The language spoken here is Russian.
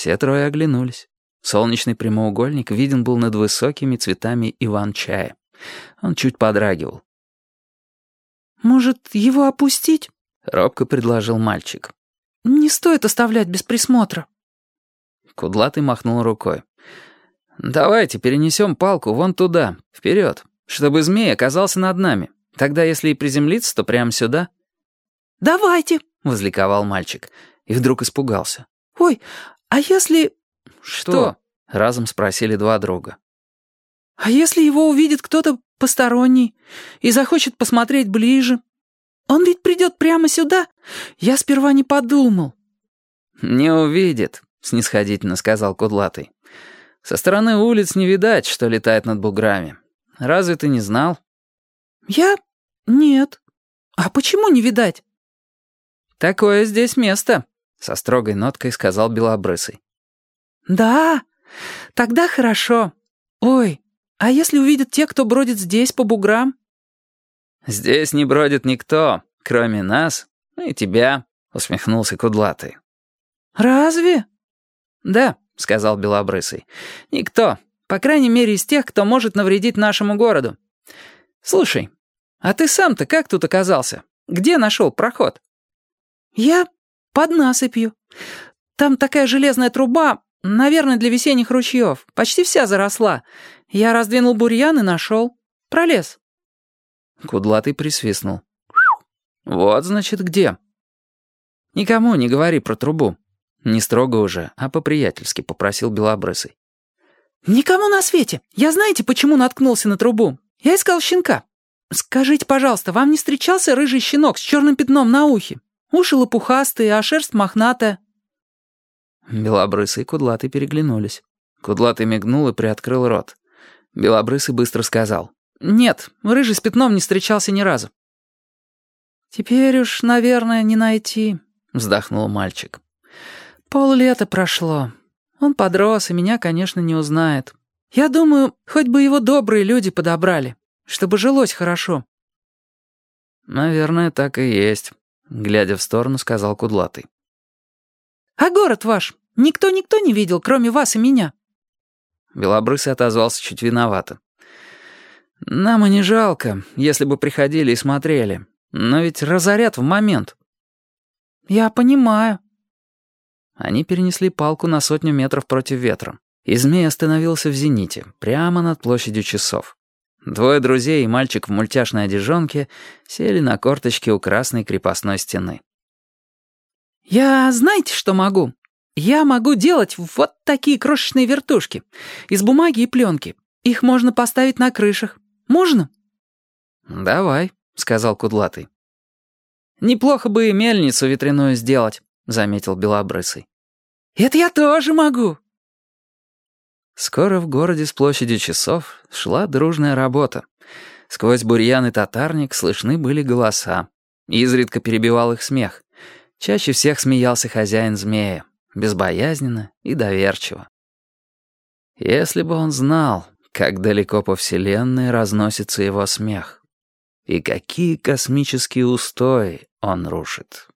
Все трое оглянулись. Солнечный прямоугольник виден был над высокими цветами иван-чая. Он чуть подрагивал. «Может, его опустить?» — робко предложил мальчик. «Не стоит оставлять без присмотра». Кудлатый махнул рукой. «Давайте перенесем палку вон туда, вперед, чтобы змей оказался над нами. Тогда, если и приземлиться, то прямо сюда». «Давайте», — возликовал мальчик, и вдруг испугался. «Ой, а если...» «Что?» — разом спросили два друга. «А если его увидит кто-то посторонний и захочет посмотреть ближе? Он ведь придет прямо сюда. Я сперва не подумал». «Не увидит», — снисходительно сказал Кудлатый. «Со стороны улиц не видать, что летает над буграми. Разве ты не знал?» «Я? Нет. А почему не видать?» «Такое здесь место», — со строгой ноткой сказал Белобрысый. «Да? Тогда хорошо. Ой, а если увидят те, кто бродит здесь по буграм?» «Здесь не бродит никто, кроме нас и тебя», — усмехнулся Кудлатый. «Разве?» «Да», — сказал Белобрысый. «Никто. По крайней мере, из тех, кто может навредить нашему городу. Слушай, а ты сам-то как тут оказался? Где нашел проход?» «Я под насыпью. Там такая железная труба, наверное, для весенних ручьев. Почти вся заросла. Я раздвинул бурьян и нашел. Пролез». Кудлатый присвистнул. «Вот, значит, где?» «Никому не говори про трубу». Не строго уже, а по-приятельски попросил Белобрысый. «Никому на свете. Я знаете, почему наткнулся на трубу? Я искал щенка. Скажите, пожалуйста, вам не встречался рыжий щенок с черным пятном на ухе? Уши лопухастые, а шерсть мохнатая». Белобрысый и Кудлатый переглянулись. Кудлатый мигнул и приоткрыл рот. Белобрысый быстро сказал. «Нет, рыжий с пятном не встречался ни разу». «Теперь уж, наверное, не найти», — вздохнул мальчик. «Поллета прошло. Он подрос и меня, конечно, не узнает. Я думаю, хоть бы его добрые люди подобрали, чтобы жилось хорошо». «Наверное, так и есть», — глядя в сторону, сказал Кудлатый. «А город ваш никто-никто не видел, кроме вас и меня?» Белобрысый отозвался чуть виновато. «Нам и не жалко, если бы приходили и смотрели. Но ведь разорят в момент». «Я понимаю». Они перенесли палку на сотню метров против ветра, и змей остановился в зените, прямо над площадью часов. Двое друзей и мальчик в мультяшной одежонке сели на корточки у красной крепостной стены. «Я знаете, что могу? Я могу делать вот такие крошечные вертушки. Из бумаги и пленки. Их можно поставить на крышах. Можно?» «Давай», — сказал Кудлатый. «Неплохо бы и мельницу ветряную сделать», — заметил Белобрысый. «Это я тоже могу». Скоро в городе с площади часов шла дружная работа. Сквозь бурьян и татарник слышны были голоса. Изредка перебивал их смех. Чаще всех смеялся хозяин змея, безбоязненно и доверчиво. Если бы он знал, как далеко по вселенной разносится его смех. И какие космические устои он рушит.